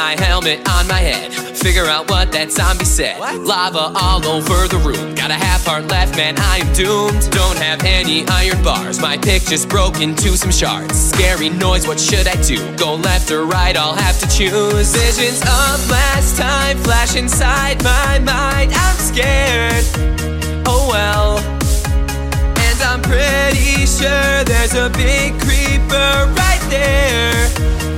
helmet on my head. Figure out what that zombie said. Lava all over the room. Got a half heart left, man, I am doomed. Don't have any iron bars. My pick just broke into some shards. Scary noise, what should I do? Go left or right, I'll have to choose. Visions of last time flash inside my mind. I'm scared. Oh well. And I'm pretty sure there's a big creeper right there.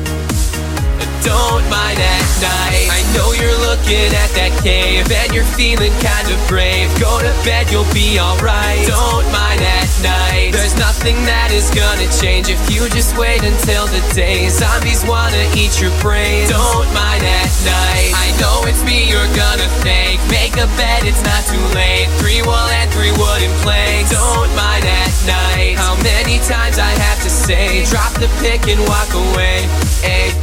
Night. I know you're looking at that cave and you're feeling kind of brave. Go to bed, you'll be alright. Don't mind at night. There's nothing that is gonna change if you just wait until the day. Zombies wanna eat your brain. Don't mind at night. I know it's me you're gonna thank. Make a bed, it's not too late. Three wool and three wooden planks. Don't mind at night. How many times I have to say, drop the pick and walk away. Hey,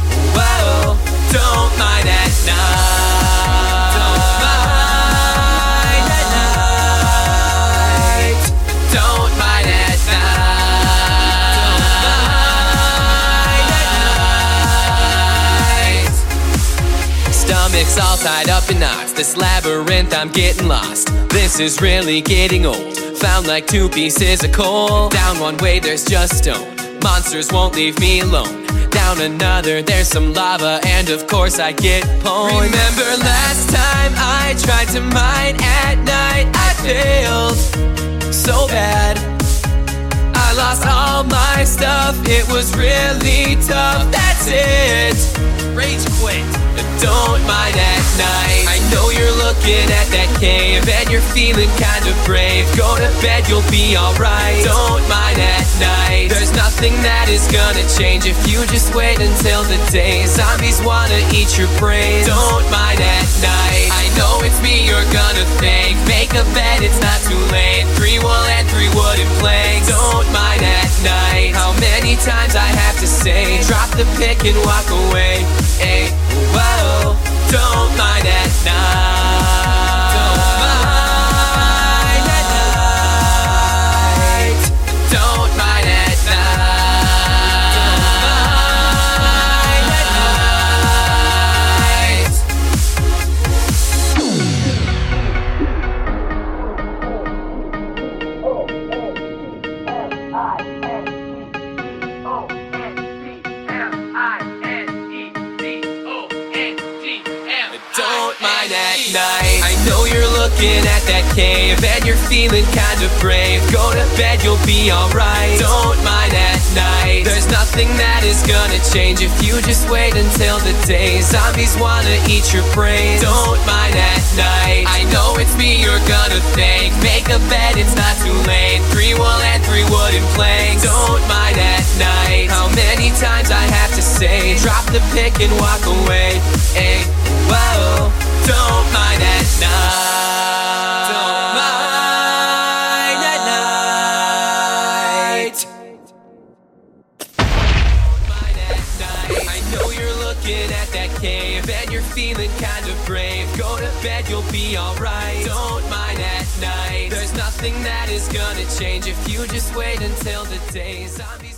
Stomach's all tied up in knots. This labyrinth, I'm getting lost. This is really getting old. Found like two pieces of coal. Down one way, there's just stone. Monsters won't leave me alone. Down another, there's some lava, and of course I get pwned. Remember last time I tried to mine at night? I failed so bad. I lost all my stuff, it was really tough. That's it. Rage quit. Don't mind at night. I know you're looking at that cave and you're feeling kind of brave. Go to bed, you'll be alright. Don't mind at night. There's nothing that is gonna change if you just wait until the day. Zombies wanna eat your brains. Don't the pick and walk away. Hey, Don't mind at night. I know you're looking at that cave and you're feeling kind of brave. Go to bed, you'll be alright. Don't mind at night. There's nothing that is gonna change if you just wait until the day. Zombies wanna eat your brains. Don't mind at night. I know it's me you're gonna thank. Make a bed, it's not too late. Three wool and three wooden planks. Don't mind at night. How many times I have to say, drop the pick and walk away. Hey, looking at that cave and you're feeling kind of brave. Go to bed, you'll be alright. Don't mind at night. There's nothing that is gonna change if you just wait until the day. Zombies